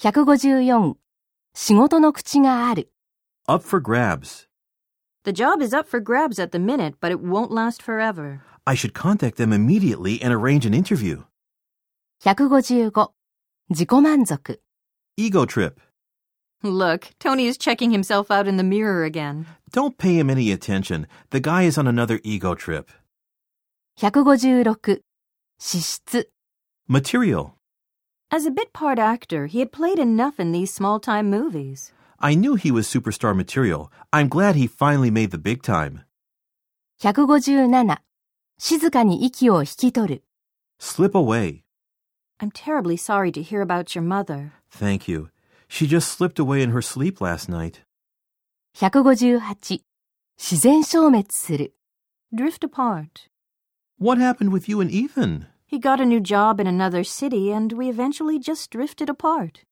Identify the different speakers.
Speaker 1: 154仕事の口がある
Speaker 2: Up for grabs.
Speaker 3: The job is up for grabs at the minute, but it won't last forever.
Speaker 2: I should contact them immediately and arrange an interview.
Speaker 1: 155自己満足
Speaker 2: Ego trip.
Speaker 3: Look, Tony is checking himself out in the mirror again.
Speaker 2: Don't pay him any attention. The guy is on another ego trip.
Speaker 1: 156資質
Speaker 2: Material.
Speaker 3: As a bit part actor, he had played enough in these small time movies.
Speaker 2: I knew he was superstar material. I'm glad he finally made the big time.
Speaker 1: 157静かに息を引き取る
Speaker 2: Slip away.
Speaker 3: I'm terribly sorry to hear about your mother.
Speaker 2: Thank you. She just slipped away in her sleep last night.
Speaker 1: 158自然消滅する
Speaker 3: Drift apart.
Speaker 2: What happened with you and Ethan?
Speaker 3: He got a new job in another city, and we eventually just drifted apart.